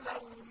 ولو